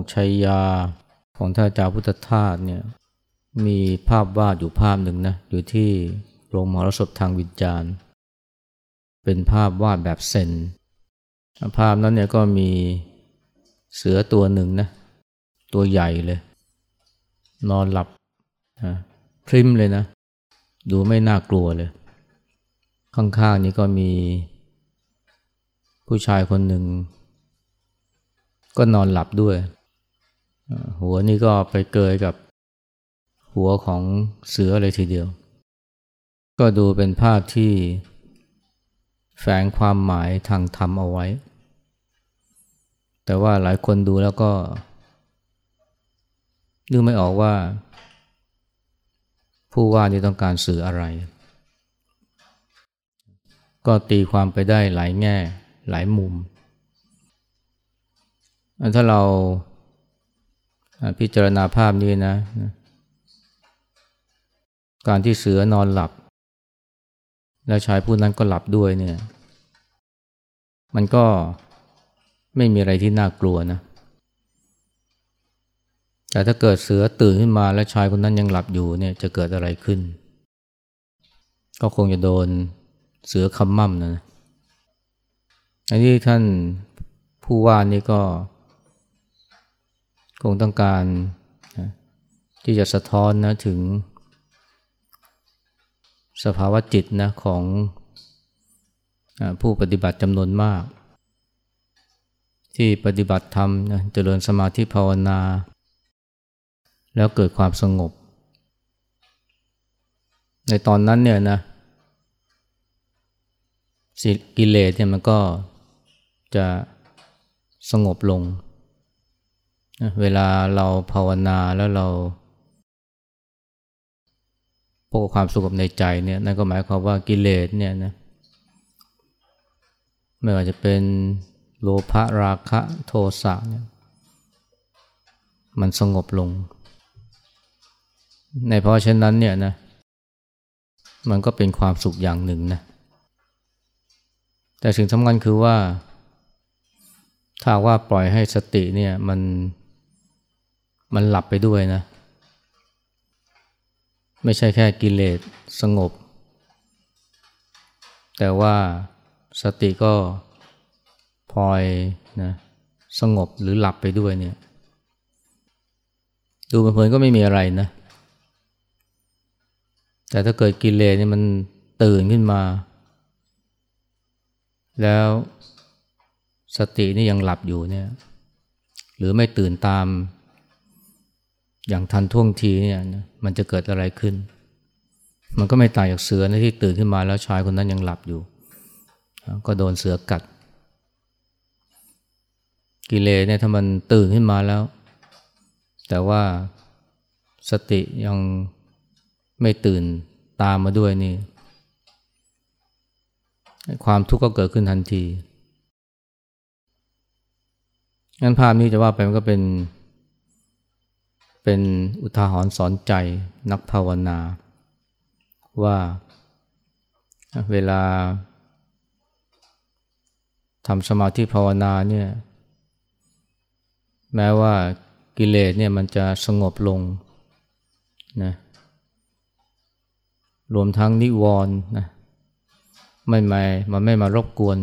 กชัยยาของท่านอาจารย์พุทธทาสเนี่ยมีภาพวาดอยู่ภาพหนึ่งนะอยู่ที่โรงมหรสพทางวิจารณ์ เป็นภาพวาดแบบเซนภาพนั้นเนี่ยก็มีเสือตัวหนึ่งนะตัวใหญ่เลย นอนหลับนะพริมเลยนะ ดูไม่น่ากลัวเลย ข้างๆนี้ก็มี ผู้ชายคนหนึ่ง ก็นอนหลับด้วย หัวนี่ก็ไปเกยกับหัวของเสือเลยทีเดียว ก็ดูเป็นภาพที่แฝงความหมายทางธรรมเอาไว้ แต่ว่าหลายคนดูแล้วก็นึกไม่ออกว่า ผู้ว่านี่ต้องการสื่ออะไร ก็ตีความไปได้หลายแง่หลายมุม ถ้าเรา พิจารณาภาพนี้นะ การที่เสือนอนหลับ แล้วชายผู้นั้นก็หลับด้วยเนี่ย มันก็ไม่มีอะไรที่น่ากลัวนะ แต่ถ้าเกิดเสือตื่นขึ้นมาแล้วชายคนนั้นยังหลับอยู่เนี่ยจะเกิดอะไรขึ้น ก็คงจะโดนเสือคำมั่มนะอันนี้ท่านผู้ว่านี่ก็ คงต้องการที่จะสะท้อนนะถึง สภาวะจิตนะของผู้ปฏิบัติจำนวนมาก ที่ปฏิบัติธรรมนะเจริญสมาธิภาวนา แล้วเกิดความสงบ ในตอนนั้นเนี่ยนะสิกิเลสเนี่ยมันก็จะสงบลง เวลาเราภาวนาแล้วเราพบความสุขในใจเนี่ยนั่นก็หมายความว่ากิเลสเนี่ยนะไม่ว่าจะเป็นโลภะราคะโทสะเนี่ยมันสงบลง ในเพราะฉะนั้นเนี่ยนะมันก็เป็นความสุขอย่างหนึ่งนะแต่สิ่งสำคัญคือว่า ถ้าว่าปล่อยให้สติเนี่ยมัน มันหลับไปด้วยนะ ไม่ใช่แค่กิเลสสงบ แต่ว่าสติก็พลอยนะสงบหรือหลับไปด้วยเนี่ย ดูเพลินๆก็ไม่มีอะไรนะ แต่ถ้าเกิดกิเลสเนี่ยมันตื่นขึ้นมา แล้วสตินี่ยังหลับอยู่เนี่ย หรือไม่ตื่นตาม อย่างทันท่วงทีเนี่ยมันจะเกิดอะไรขึ้น มันก็ไม่ต่างจากเสือนะที่ตื่นขึ้นมาแล้วชายคนนั้นยังหลับอยู่ ก็โดนเสือกัด กิเลสเนี่ยถ้ามันตื่นขึ้นมาแล้ว แต่ว่าสติยังไม่ตื่นตามมาด้วยนี่ ความทุกข์ก็เกิดขึ้นทันทีงั้นภาพนี้จะว่าไปมันก็เป็น เป็นอุทาหรณ์สอนใจนักภาวนา ว่าเวลาทำสมาธิภาวนาเนี่ยแม้ว่ากิเลสเนี่ยมันจะสงบลงนะรวมทั้งนิวรณ์นะไม่ไม่มันไม่มารบกวน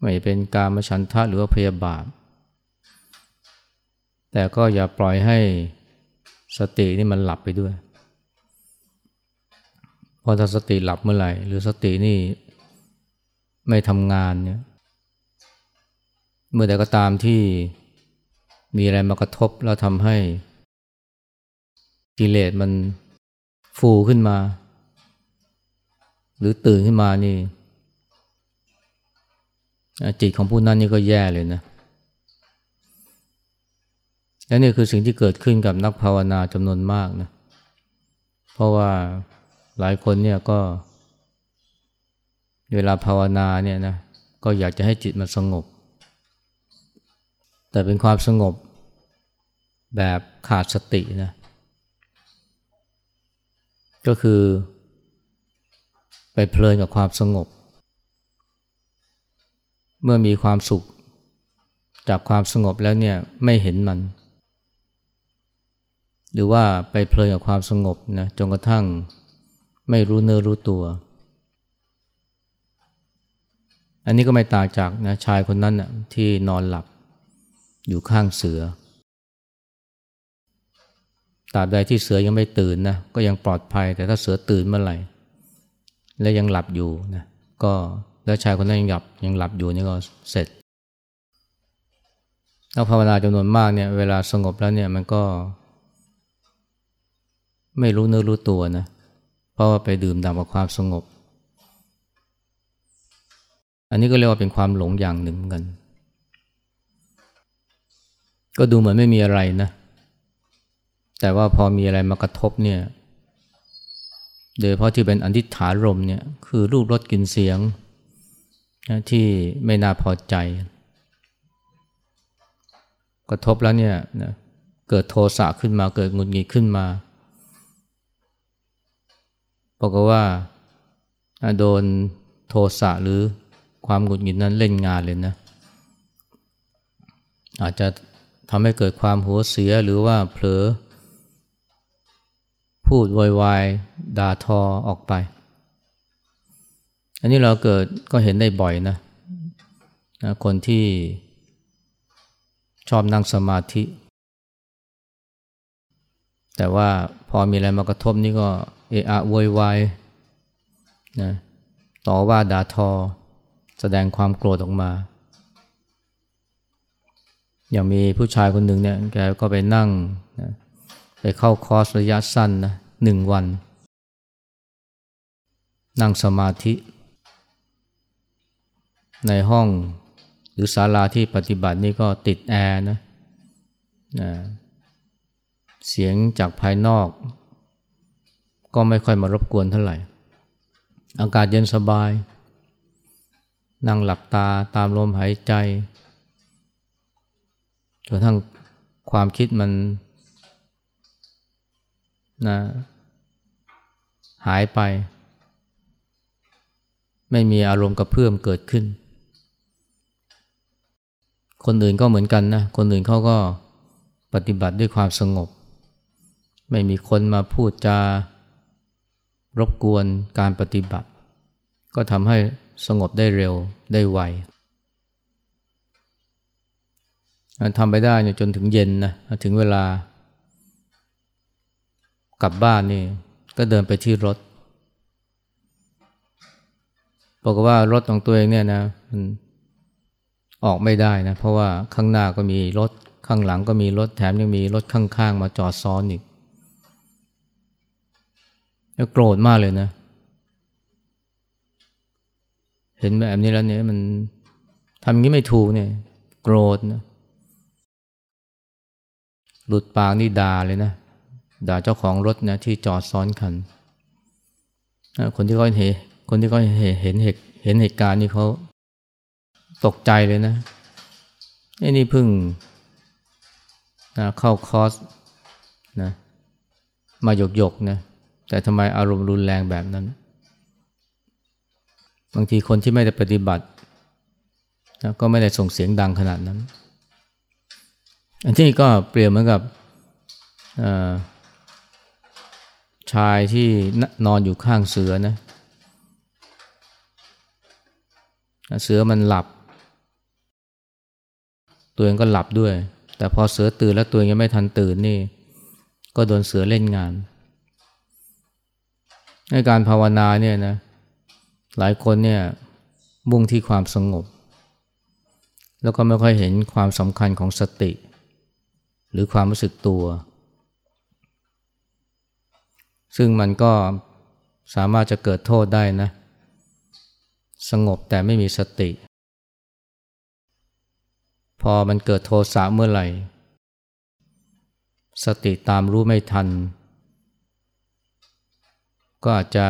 ไม่เป็นการมฉันทะหรือว่าพยาบาท แต่ก็อย่าปล่อยให้สตินี่มันหลับไปด้วยพอถ้าสติหลับเมื่อไหร่ หรือสตินี่ไม่ทำงานเนี่ยเมื่อใดก็ตามที่มีอะไรมากระทบแล้วทำให้กิเลสมันฟูขึ้นมา หรือตื่นขึ้นมานี่จิตของผู้นั้นนี่ก็แย่เลยนะ และนี่คือสิ่งที่เกิดขึ้นกับนักภาวนาจำนวนมากนะเพราะว่าหลายคนเนี่ยก็ เวลาภาวนาเนี่ยนะก็อยากจะให้จิตมันสงบ แต่เป็นความสงบแบบขาดสตินะก็คือ ไปเพลินกับความสงบ เมื่อมีความสุข จากความสงบแล้วเนี่ยไม่เห็นมัน หรือว่าไปเพลินกับความสงบนะจนกระทั่งไม่รู้เนื้อรู้ตัว อันนี้ก็ไม่ต่างจากนะชายคนนั้นนะที่นอนหลับอยู่ข้างเสือตราบใดที่เสือยังไม่ตื่นนะก็ยังปลอดภัย แต่ถ้าเสือตื่นเมื่อไหร่ และยังหลับอยู่นะก็แล้วชายคนนั้นยังหลับยังหลับอยู่นี่ก็เสร็จนักภาวนาจำนวนมากเนี่ยเวลาสงบแล้วเนี่ยมันก็ ไม่รู้เนื้อรู้ตัวนะ เพราะว่าไปดื่มด่ำกับความสงบ อันนี้ก็เรียกว่าเป็นความหลงอย่างหนึ่งกัน ก็ดูเหมือนไม่มีอะไรนะ แต่ว่าพอมีอะไรมากระทบเนี่ย โดยเพราะที่เป็นอันทิฐารมเนี่ย คือรูปรสกลิ่นเสียงนะที่ไม่น่าพอใจ กระทบแล้วเนี่ยนะเกิดโทสะขึ้นมาเกิดงุนงิดขึ้นมา บอกว่าโดนโทสะหรือความหงุดหงิดนั้นเล่นงานเลยนะ อาจจะทำให้เกิดความหัวเสียหรือว่าเผลอ พูดวอยวายด่าทอออกไป อันนี้เราเกิดก็เห็นได้บ่อยนะนะคนที่ชอบนั่งสมาธิ แต่ว่าพอมีอะไรมากระทบนี่ก็ เอะอะโวยวายนะต่อว่าด่าทอ แสดงความโกรธออกมา อย่างมีผู้ชายคนหนึ่งเนี่ยแกก็ไปนั่งนะไปเข้าคอร์สระยะสั้นนะหนึ่งวัน นั่งสมาธิ ในห้องหรือศาลาที่ปฏิบัตินี่ก็ติดแอร์นะนะเสียงจากภายนอก ก็ไม่ค่อยมารบกวนเท่าไหร่ อากาศเย็นสบาย นั่งหลับตาตามลมหายใจจนทั้งความคิดมันนะหายไป ไม่มีอารมณ์กระเพื่อมเกิดขึ้น คนอื่นก็เหมือนกันนะ คนอื่นเขาก็ปฏิบัติด้วยความสงบ ไม่มีคนมาพูดจา รบกวนการปฏิบัติ ก็ทำให้สงบได้เร็วได้ไวทำไปได้จนถึงเย็นนะถึงเวลากลับบ้านนี่ก็เดินไปที่รถบอกว่ารถของตัวเองเนี่ยนะมันออกไม่ได้นะ เพราะว่าข้างหน้าก็มีรถข้างหลังก็มีรถแถมยังมีรถข้างๆ มาจอดซ้อนอีก แล้วโกรธมากเลยนะ เห็นแบบนี้แล้วเนี่ยมันทำางี้ไม่ถูกเนี่ย โกรธนะ หลุดปากนี่ด่าเลยนะ ด่าเจ้าของรถนะที่จอดซ้อนคัน คนที่เขาเห็นคนที่เขาเห็นเห็นเหตุเห็นเหตุการณ์นี่เขาตกใจเลยนะไอ้นี่พึ่งนะเข้าคอร์สนะมาหยกหยกนะ แต่ทำไมอารมณ์รุนแรงแบบนั้น บางทีคนที่ไม่ได้ปฏิบัตินะก็ไม่ได้ส่งเสียงดังขนาดนั้น อันที่ก็เปรียบเหมือนกับชายที่นอนอยู่ข้างเสือนะเสือมันหลับ ตัวเองก็หลับด้วย แต่พอเสือตื่นแล้วตัวเองยังไม่ทันตื่นนี่ ก็โดนเสือเล่นงาน ในการภาวนาเนี่ยนะหลายคนเนี่ยมุ่งที่ความสงบ แล้วก็ไม่ค่อยเห็นความสำคัญของสติ หรือความรู้สึกตัว ซึ่งมันก็สามารถจะเกิดโทษได้นะ สงบแต่ไม่มีสติ พอมันเกิดโทสะเมื่อไหร่ สติตามรู้ไม่ทัน ก็อาจจะ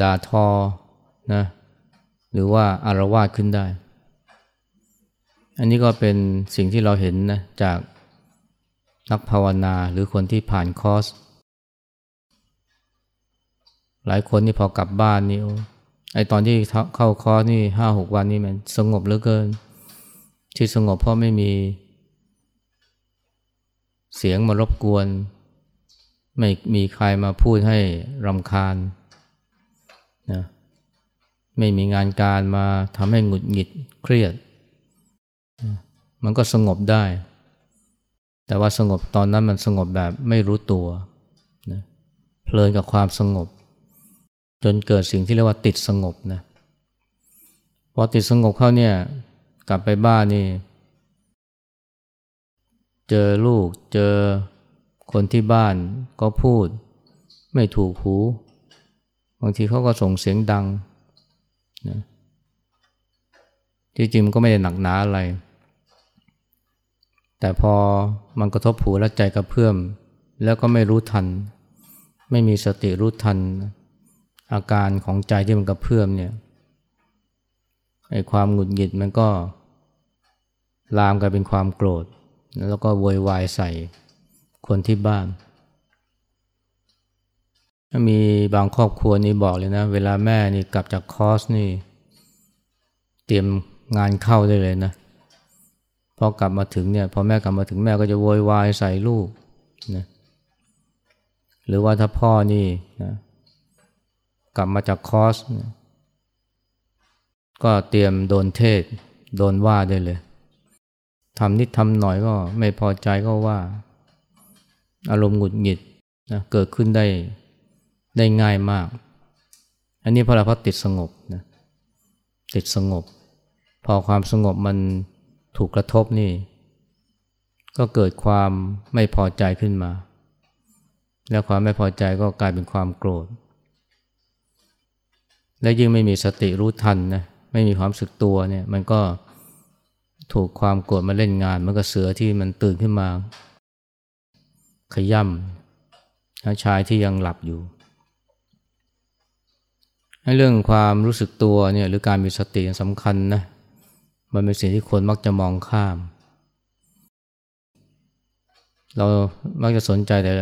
ด่าทอนะหรือว่าอารวาสขึ้นได้ อันนี้ก็เป็นสิ่งที่เราเห็นนะจากนักภาวนาหรือคนที่ผ่านคอร์สหลายคนนี่พอกลับบ้านนี่ไอตอนที่เข้าคอร์สนี่ห้าหกวันนี่มันสงบเหลือเกิน ที่สงบเพราะไม่มีเสียงมารบกวน ไม่มีใครมาพูดให้รำคาญนะไม่มีงานการมาทำให้หงุดหงิดเครียด มันก็สงบได้ แต่ว่าสงบตอนนั้นมันสงบแบบไม่รู้ตัวนะเพลินกับความสงบ จนเกิดสิ่งที่เรียกว่าติดสงบนะพอติดสงบเข้าเนี่ยกลับไปบ้านนี่ เจอลูกเจอ คนที่บ้านก็พูด ไม่ถูกหู บางทีเขาก็ส่งเสียงดังนะที่จริงมันก็ไม่ได้หนักหนาอะไร แต่พอมันกระทบหูและใจกระเพื่อม แล้วก็ไม่รู้ทัน ไม่มีสติรู้ทัน อาการของใจที่มันกระเพื่อมเนี่ยไอ้ความหงุดหงิดมันก็ลามกลายเป็นความโกรธ แล้วก็โวยวายใส่ คนที่บ้าน มีบางครอบครัวนี่บอกเลยนะ เวลาแม่นี่กลับจากคอร์สนี่ เตรียมงานเข้าได้เลยนะพอกลับมาถึงเนี่ยพอแม่กลับมาถึงแม่ก็จะโวยวายใส่ลูกนะหรือว่าถ้าพ่อนี่นะกลับมาจากคอร์สนะก็เตรียมโดนเทศ โดนว่าได้เลยทำนิดทำหน่อยก็ไม่พอใจก็ว่า อารมณ์หงุดหงิดนะเกิดขึ้นได้ได้ง่ายมาก อันนี้พระอะไรเพราะติดสงบนะติดสงบ พอความสงบมันถูกกระทบนี่ ก็เกิดความไม่พอใจขึ้นมา แล้วความไม่พอใจก็กลายเป็นความโกรธ และยิ่งไม่มีสติรู้ทันนะไม่มีความสึกตัวเนี่ย มันก็ถูกความโกรธมาเล่นงาน มันก็เสือที่มันตื่นขึ้นมา ขย่ำชายที่ยังหลับอยู่เรื่องความรู้สึกตัวเนี่ยหรือการมีสติสำคัญนะมันเป็นสิ่งที่คนมักจะมองข้าม เรามักจะสนใจแต่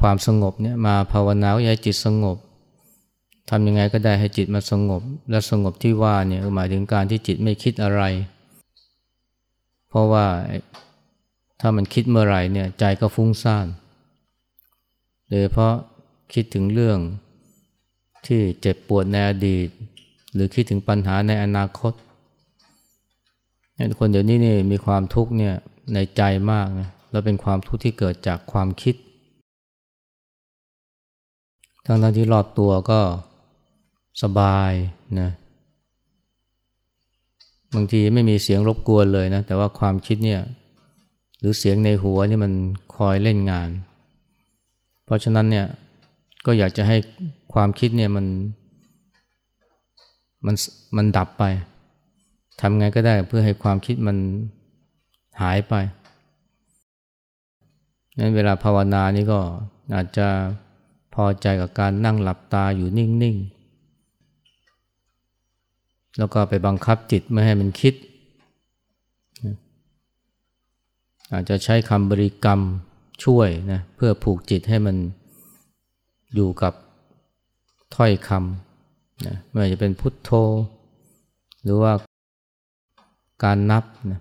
ความสงบเนี่ยมาภาวนาให้จิตสงบทำยังไงก็ได้ให้จิตมาสงบ และสงบที่ว่าเนี่ยหมายถึงการที่จิตไม่คิดอะไร เพราะว่า ถ้ามันคิดเมื่อไหร่เนี่ยใจก็ฟุ้งซ่านโดยเพราะคิดถึงเรื่องที่เจ็บปวดในอดีต หรือคิดถึงปัญหาในอนาคต คนเดี๋ยวนี้นี่มีความทุกข์เนี่ยในใจมากนะแล้วเป็นความทุกข์ที่เกิดจากความคิด ทั้งทั้งที่รอบตัวก็สบายนะบางทีไม่มีเสียงรบกวนเลยนะ แต่ว่าความคิดเนี่ย หรือเสียงในหัวนี่มันคอยเล่นงาน เพราะฉะนั้นเนี่ยก็อยากจะให้ความคิดเนี่ยมันมันมันดับไปทำไงก็ได้เพื่อให้ความคิดมันหายไปนั้นเวลาภาวนานี่ก็อาจจะพอใจกับการนั่งหลับตาอยู่นิ่ง ๆ แล้วก็ไปบังคับจิตไม่ให้มันคิด อาจจะใช้คำบริกรรมช่วยนะเพื่อผูกจิตให้มันอยู่กับถ้อยคำนะไม่ว่าจะเป็นพุทโธ หรือว่าการนับนะ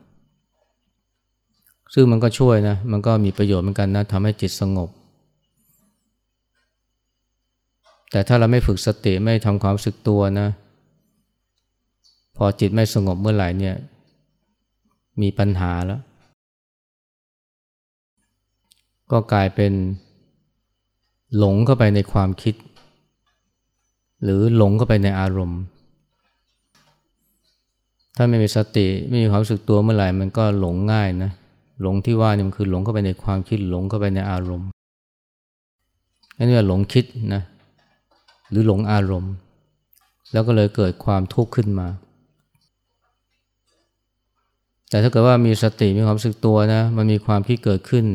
ซึ่งมันก็ช่วยนะ มันก็มีประโยชน์เหมือนกันนะทำให้จิตสงบ แต่ถ้าเราไม่ฝึกสติไม่ทำความสึกตัวนะ พอจิตไม่สงบเมื่อไหร่เนี่ย มีปัญหาแล้ว ก็กลายเป็นหลงเข้าไปในความคิด หรือหลงเข้าไปในอารมณ์ ถ้าไม่มีสติไม่มีความรู้สึกตัวเมื่อไหร่มันก็หลงง่ายนะหลงที่ว่านี่มันคือหลงเข้าไปในความคิดหลงเข้าไปในอารมณ์นั่นเรียกหลงคิดนะหรือหลงอารมณ์ แล้วก็เลยเกิดความทุกข์ขึ้นมา แต่ถ้าเกิดว่ามีสติมีความรู้สึกตัวนะมันมีความคิดเกิดขึ้น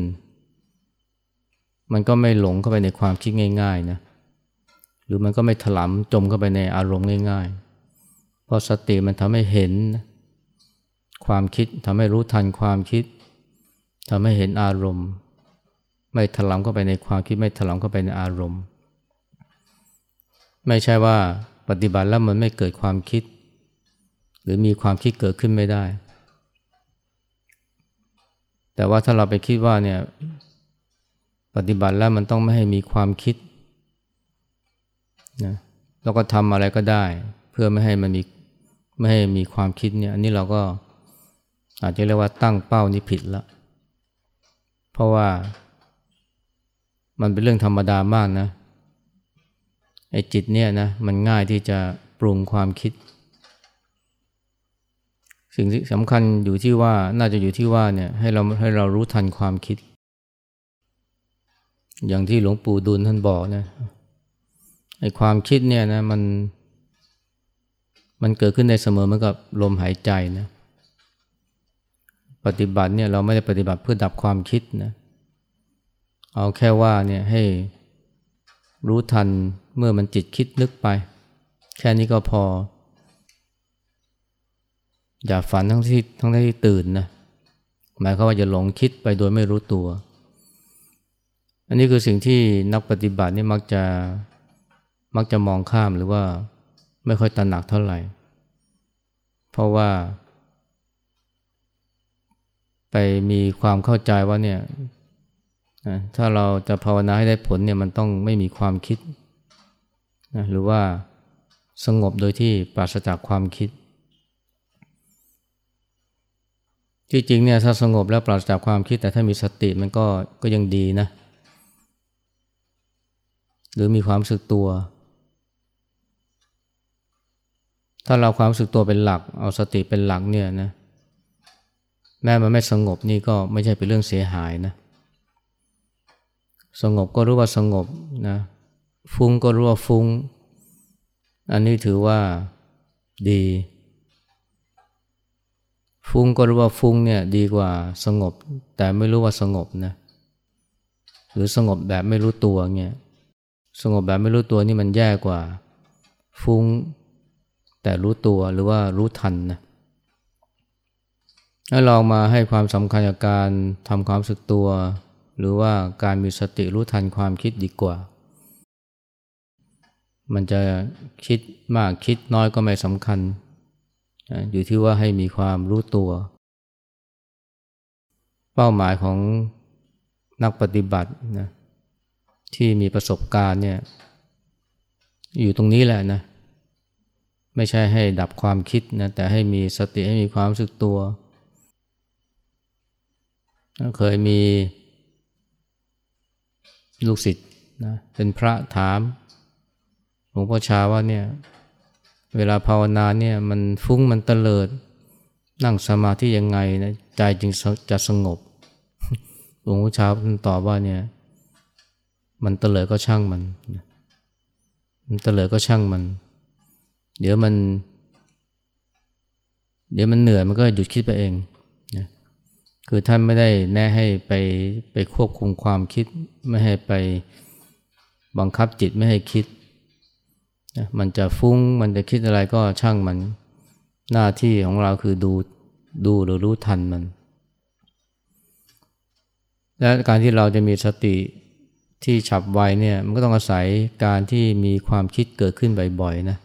มันก็ไม่หลงเข้าไปในความคิดง่ายๆนะหรือมันก็ไม่ถลำจมเข้าไปในอารมณ์ง่าย ๆ เพราะสติมันทำให้เห็น ความคิดทำให้รู้ทันความคิดทำให้เห็นอารมณ์ ไม่ถลำเข้าไปในความคิดไม่ถลำเข้าไปในอารมณ์ ไม่ใช่ว่าปฏิบัติแล้วมันไม่เกิดความคิด หรือมีความคิดเกิดขึ้นไม่ได้ แต่ว่าถ้าเราไปคิดว่าเนี่ย ปฏิบัติแล้วมันต้องไม่ให้มีความคิดนะแล้วก็ทำอะไรก็ได้ เพื่อไม่ให้มันมีไม่ให้มีความคิดเนี่ยอันนี้เราก็อาจจะเรียกว่าตั้งเป้านี้ผิดละเพราะว่ามันเป็นเรื่องธรรมดามากนะไอ้จิตเนี่ยนะมันง่ายที่จะปรุงความคิด สิ่งที่สำคัญอยู่ที่ว่าน่าจะอยู่ที่ว่าเนี่ยให้เราให้เรารู้ทันความคิด อย่างที่หลวงปู่ดูลท่านบอกนะไอความคิดเนี่ยนะมัน มันเกิดขึ้นในเสมอเหมือนกับลมหายใจนะปฏิบัติเนี่ยเราไม่ได้ปฏิบัติเพื่อดับความคิดนะเอาแค่ว่าเนี่ยให้รู้ทันเมื่อมันจิตคิดนึกไป แค่นี้ก็พอ อย่าฝันทั้งที่ทั้งที่ตื่นนะหมายความว่าจะหลงคิดไปโดยไม่รู้ตัว อันนี้คือสิ่งที่นักปฏิบัตินี่มักจะมักจะมองข้ามหรือว่าไม่ค่อยตระหนักเท่าไหร่ เพราะว่า ไปมีความเข้าใจว่าเนี่ยถ้าเราจะภาวนาให้ได้ผลเนี่ยมันต้องไม่มีความคิดนะหรือว่าสงบโดยที่ปราศจากความคิดที่จริงเนี่ยถ้าสงบแล้วปราศจากความคิดแต่ถ้ามีสติมันก็ก็ยังดีนะ หรือมีความสึกตัว ถ้าเราความสึกตัวเป็นหลัก เอาสติเป็นหลักเนี่ยนะแม้มันไม่สงบนี่ก็ไม่ใช่เป็นเรื่องเสียหายนะสงบก็รู้ว่าสงบนะฟุ้งก็รู้ว่าฟุ้ง อันนี้ถือว่าดี ฟุ้งก็รู้ว่าฟุ้งเนี่ยดีกว่าสงบ แต่ไม่รู้ว่าสงบนะหรือสงบแบบไม่รู้ตัวเนี่ย สงบแบบไม่รู้ตัวนี่มันแย่กว่า ฟุ้งแต่รู้ตัวหรือว่ารู้ทันนะให้ลองมาให้ความสำคัญกับการทำความสึกตัว หรือว่าการมีสติรู้ทันความคิดดีกว่า มันจะคิดมากคิดน้อยก็ไม่สำคัญ อยู่ที่ว่าให้มีความรู้ตัว เป้าหมายของนักปฏิบัตินะ ที่มีประสบการณ์เนี่ยอยู่ตรงนี้แหละนะ ไม่ใช่ให้ดับความคิดนะแต่ให้มีสติให้มีความรู้สึกตัว เคยมีลูกศิษย์นะเป็นพระถามหลวงพ่อชาว่าเนี่ยเวลาภาวนาเนี่ยมันฟุ้งมันเตลิด นั่งสมาธิยังไงนะใจจึงจะสงบหลวงพ่อชาตอบว่าเนี่ย มันเตลิดก็ช่างมัน มันเตลิดก็ช่างมัน เดี๋ยวมัน เดี๋ยวมันเหนื่อยมันก็หยุดคิดไปเองคือท่านไม่ได้แน่ให้ไปไปควบคุมความคิด ไม่ให้ไปบังคับจิตไม่ให้คิดมันจะฟุ้งมันจะคิดอะไรก็ช่างมัน หน้าที่ของเราคือดูดูหรือรู้ทันมัน และการที่เราจะมีสติ ที่ฉับไวเนี่ยมันก็ต้องอาศัยการที่มีความคิดเกิดขึ้นบ่อยๆนะ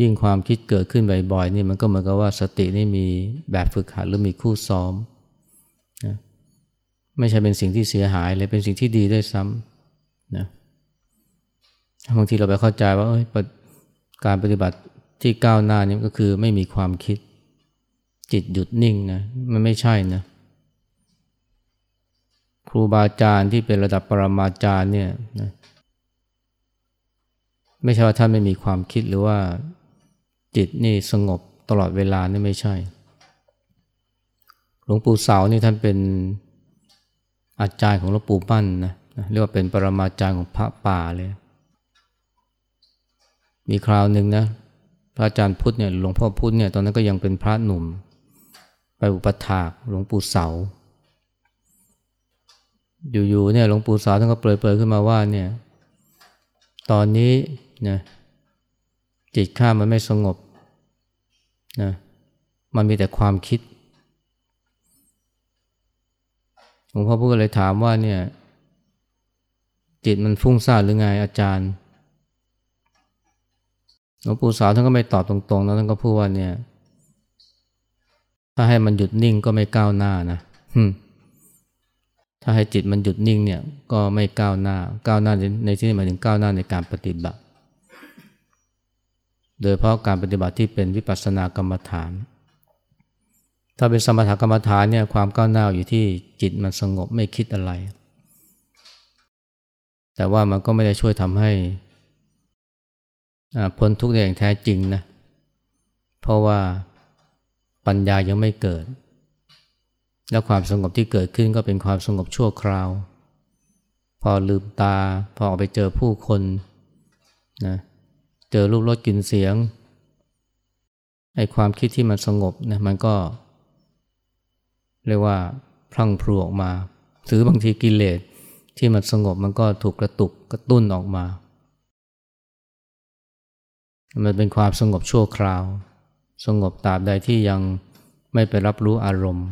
ยิ่งความคิดเกิดขึ้นบ่อยๆนี่มันก็เหมือนกับว่าสตินี่มีแบบฝึกหัดหรือมีคู่ซ้อมนะไม่ใช่เป็นสิ่งที่เสียหายเลยเป็นสิ่งที่ดีด้วยซ้ำนะบางทีเราไปเข้าใจว่าการปฏิบัติที่ก้าวหน้านี่ก็คือไม่มีความคิดจิตหยุดนิ่งนะมันไม่ใช่นะ ครูบาอาจารย์ที่เป็นระดับปรมาจารย์เนี่ยนะไม่ใช่ว่าท่านไม่มีความคิดหรือว่าจิตนี่สงบตลอดเวลานี่ไม่ใช่ หลวงปู่เสานี่ท่านเป็นอาจารย์ของหลวงปู่ปั้นนะเรียกว่าเป็นปรมาจารย์ของพระป่าเลย มีคราวหนึ่งนะพระอาจารย์พุทธเนี่ยหลวงพ่อพุทธเนี่ยตอนนั้นก็ยังเป็นพระหนุ่ม ไปอุปถากหลวงปู่เสา อยู่ๆเนี่ยหลวงปู่สาท่านก็เปิดๆขึ้นมาว่าเนี่ยตอนนี้เนี่ยจิตข้ามันไม่สงบนะมันมีแต่ความคิดหลวงพ่อพูดเลยถามว่าเนี่ยจิตมันฟุ้งซ่านหรือไงอาจารย์หลวงปู่สาวท่านก็ไม่ตอบตรงๆนะท่านก็พูดว่าเนี่ย ถ้าให้มันหยุดนิ่งก็ไม่ก้าวหน้านะ ถ้าให้จิตมันหยุดนิ่งเนี่ยก็ไม่ก้าวหน้าก้าวหน้าในที่นี้หมายถึงก้าวหน้าในการปฏิบัติ โดยเพราะการปฏิบัติที่เป็นวิปัสสนากรรมฐาน ถ้าเป็นสมถกรรมฐานเนี่ยความก้าวหน้าอยู่ที่จิตมันสงบไม่คิดอะไร แต่ว่ามันก็ไม่ได้ช่วยทำให้พ้นทุกข์ได้อย่างแท้จริงนะเพราะว่าปัญญายังไม่เกิด และความสงบที่เกิดขึ้นก็เป็นความสงบชั่วคราว พอลืมตา พอออกไปเจอผู้คนนะเจอรูปรสกลิ่นเสียงไอ้ความคิดที่มันสงบนะมันก็ เรียกว่าพลังพลูออกมาหรือบางทีกิเลสที่มันสงบมันก็ถูกกระตุกกระตุ้นออกมา มันเป็นความสงบชั่วคราว สงบตราบใดที่ยังไม่ไปรับรู้อารมณ์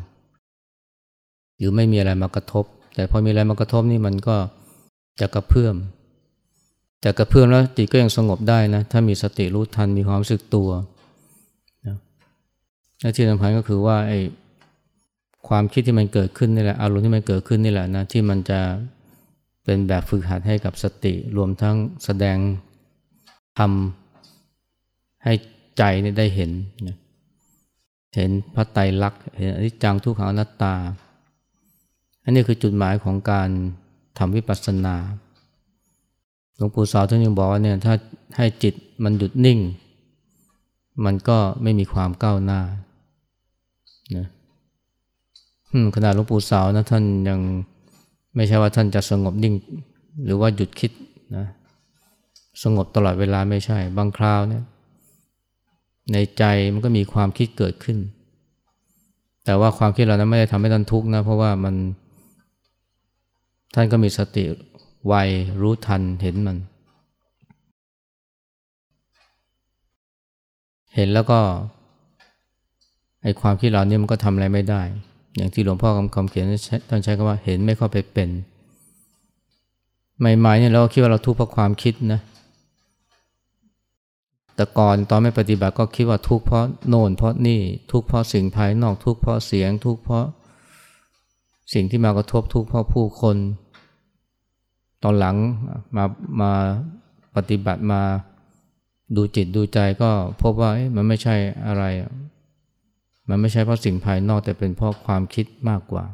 หรือไม่มีอะไรมากระทบ แต่พอมีอะไรมากระทบนี่มันก็จะกระเพื่อมแต่กระเพื่อมแล้วจิตก็ยังสงบได้นะถ้ามีสติรู้ทันมีความรู้สึกตัวนะและที่สำคัญก็คือว่าไอ้ความคิดที่มันเกิดขึ้นนี่แหละอารมณ์ที่มันเกิดขึ้นนี่แหละนะที่มันจะเป็นแบบฝึกหัดให้กับสติรวมทั้งแสดงทำให้ใจนี่ได้เห็นเห็นพระไตรลักษณ์เห็นอนิจจังทุกขังอนัตตา อันนี้คือจุดหมายของการทำวิปัสสนา หลวงปู่สาวท่านยังบอกว่าเนี่ยถ้าให้จิตมันหยุดนิ่ง มันก็ไม่มีความก้าวหน้านะขนาดหลวงปู่สาวนะท่านยังไม่ใช่ว่าท่านจะสงบนิ่ง หรือว่าหยุดคิดนะสงบตลอดเวลาไม่ใช่ บางคราวเนี่ยในใจมันก็มีความคิดเกิดขึ้น แต่ว่าความคิดเหล่านั้นไม่ได้ทำให้ท่านทุกข์นะเพราะว่ามัน ท่านก็มีสติไวรู้ทันเห็นมัน เห็นแล้วก็ไอความคิดเหล่านี้มันก็ทำอะไรไม่ได้ อย่างที่หลวงพ่อคำคำเขียนท่านใช้คำว่าเห็นไม่เข้าไปเป็น ใหม่ๆเนี่ยเราคิดว่าเราทุกข์เพราะความคิดนะแต่ก่อนตอนไม่ปฏิบัติก็คิดว่าทุกข์เพราะโน่นเพราะนี่ทุกข์เพราะสิ่งภายนอกทุกข์เพราะเสียงทุกข์เพราะสิ่งที่มากระทบทุกข์เพราะผู้คน ตอนหลังมามาปฏิบัติมาดูจิตดูใจก็พบว่ามันไม่ใช่อะไร มันไม่ใช่เพราะสิ่งภายนอกแต่เป็นเพราะความคิดมากกว่า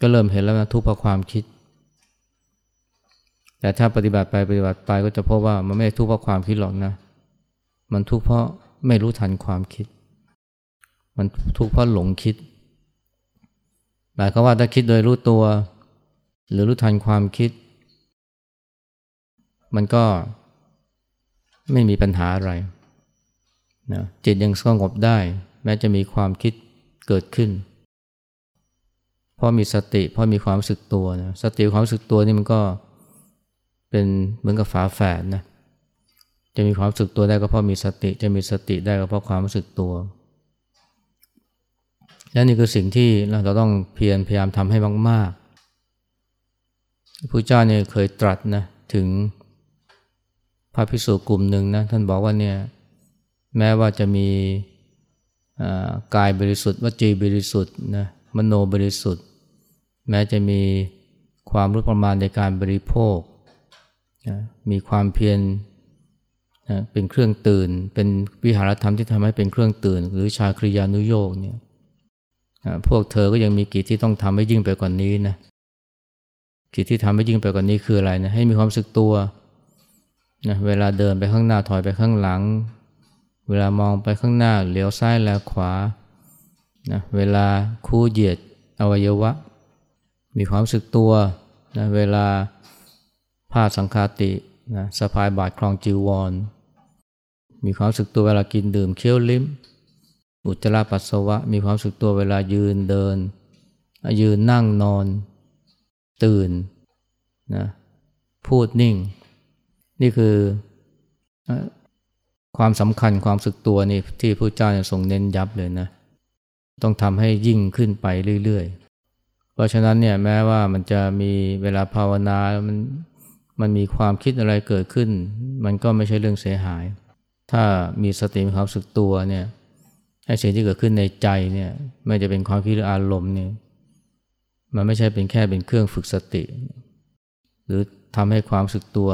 ก็เริ่มเห็นแล้วนะทุกข์เพราะความคิด แต่ถ้าปฏิบัติไปปฏิบัติไปก็จะพบว่ามันไม่ทุกข์เพราะความคิดหรอกนะ มันทุกข์เพราะไม่รู้ทันความคิด มันทุกข์เพราะหลงคิดหมายความว่าถ้าคิดโดยรู้ตัว หรือรู้ทันความคิด มันก็ไม่มีปัญหาอะไรนะจิตยังสงบได้ แม้จะมีความคิดเกิดขึ้น เพราะมีสติเพราะมีความสึกตัวนะสติความสึกตัวนี่มันก็เป็นเหมือนกับฝาแฝดนะจะมีความรู้สึกตัวได้ก็เพราะมีสติ จะมีสติได้ก็เพราะความรู้สึกตัว และนี่คือสิ่งที่เราต้องเพียรพยายามทำให้มากๆ พระเจ้าเนี่ยเคยตรัสนะถึงพระภิกษุกลุ่มหนึ่งนะท่านบอกว่าเนี่ยแม้ว่าจะมีกายบริสุทธิ์วจีบริสุทธิ์นะมโนบริสุทธิ์ แม้จะมีความรู้ประมาณในการบริโภคนะมีความเพียรนะเป็นเครื่องตื่น เป็นวิหารธรรมที่ทำให้เป็นเครื่องตื่น หรือชาคริยานุโยกเนี่ยนะพวกเธอก็ยังมีกิจที่ต้องทำให้ยิ่งไปกว่านนี้นะ กิจที่ทำให้ยิ่งไปกว่านนี้คืออะไรนะให้มีความสึกตัวนะเวลาเดินไปข้างหน้าถอยไปข้างหลัง เวลามองไปข้างหน้าเหลียวซ้ายแลขวานะเวลาคู่เหยียดอวัยวะ มีความสึกตัวนะเวลาผ้าสังคาตินะสะพายบาทคลองจีวร มีความสึกตัวเวลากินดื่มเคี้ยวลิ้ม อุจจาระปัสสาวะ มีความสึกตัวเวลายืนเดิน ยืนนั่งนอน ตื่นนะพูดนิ่ง นี่คือความสำคัญความสึกตัวนี่ที่พระเจ้าทรงเน้นยับเลยนะ ต้องทำให้ยิ่งขึ้นไปเรื่อยๆ เพราะฉะนั้นเนี่ยแม้ว่ามันจะมีเวลาภาวนามันมันมีความคิดอะไรเกิดขึ้น มันก็ไม่ใช่เรื่องเสียหาย ถ้ามีสติมีความสึกตัวเนี่ยไอ้สิ่งที่เกิดขึ้นในใจเนี่ยไม่จะเป็นความคิดหรืออารมณ์เนี่ย มันไม่ใช่เป็นแค่เป็นเครื่องฝึกสติ หรือทำให้ความสึกตัว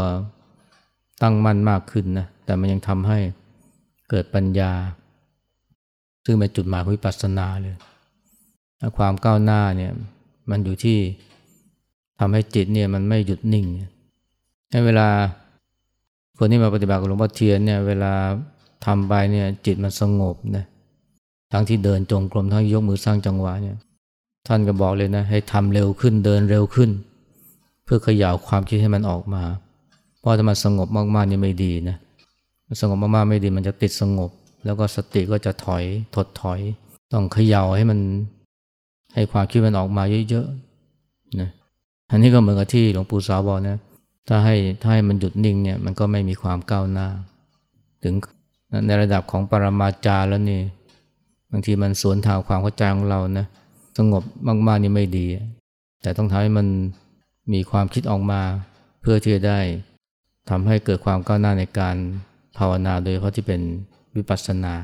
ตั้งมั่นมากขึ้นนะแต่มันยังทำให้เกิดปัญญา ซึ่งเป็นจุดหมายของวิปัสสนาเลยความก้าวหน้าเนี่ยมันอยู่ที่ทำให้จิตเนี่ยมันไม่หยุดนิ่งให้เวลาคนที่มาปฏิบัติกับหลวงพ่อเทียนเนี่ยเวลาทำไปเนี่ยจิตมันสงบนะทั้งที่เดินจงกรมทั้งยกมือสร้างจังหวะเนี่ย ท่านก็บอกเลยนะ ให้ทำเร็วขึ้นเดินเร็วขึ้น เพื่อขย่าวความคิดให้มันออกมา เพราะถ้ามันสงบมากๆนี่ไม่ดีนะสงบมากๆไม่ดีมันจะติดสงบ แล้วก็สติก็จะถอยถดถอย ต้องเขย่าให้มัน ให้ความคิดมันออกมาเยอะๆนะอันนี้ก็เหมือนกับที่หลวงปู่สาวบอกนะ ถ้าให้ถ้าให้มันหยุดนิ่งเนี่ยมันก็ไม่มีความก้าวหน้า ถึงในระดับของปรมาจารย์แล้วนี่บางทีมันสวนทางความเข้าใจของเรานะ สงบมากๆนี่ไม่ดี แต่ต้องทำให้มันมีความคิดออกมา เพื่อที่จะได้ทำให้เกิดความก้าวหน้าในการภาวนาโดยเพราะที่เป็นวิปัสสนา